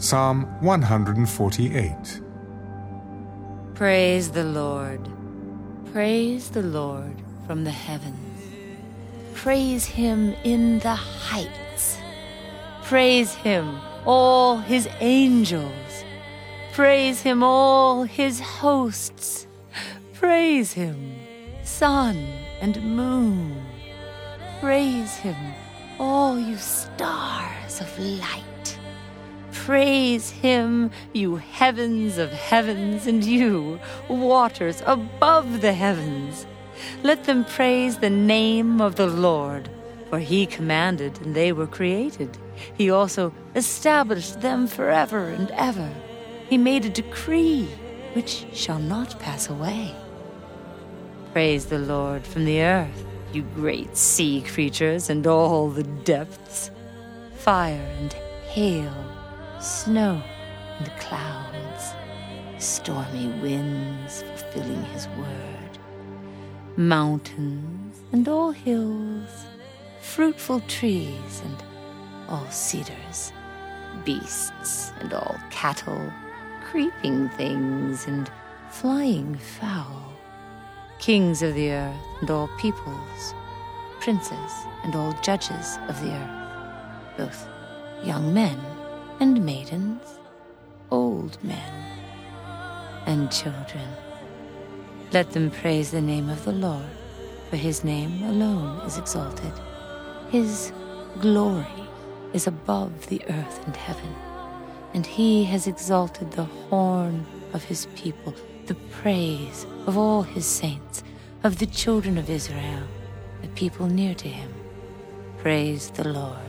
Psalm 148. Praise the Lord. Praise the Lord from the heavens. Praise him in the heights. Praise him, all his angels. Praise him, all his hosts. Praise him, sun and moon. Praise him, all you stars of light. Praise him, you heavens of heavens, and you, waters above the heavens. Let them praise the name of the Lord, for he commanded, and they were created. He also established them forever and ever. He made a decree which shall not pass away. Praise the Lord from the earth, you great sea creatures and all the depths. Fire and hail snow and clouds, stormy winds fulfilling his word, mountains and all hills, fruitful trees and all cedars, beasts and all cattle, creeping things and flying fowl, kings of the earth and all peoples, princes and all judges of the earth, both young men and maidens, old men, and children. Let them praise the name of the Lord, for his name alone is exalted. His glory is above the earth and heaven, and he has exalted the horn of his people, the praise of all his saints, of the children of Israel, the people near to him. Praise the Lord.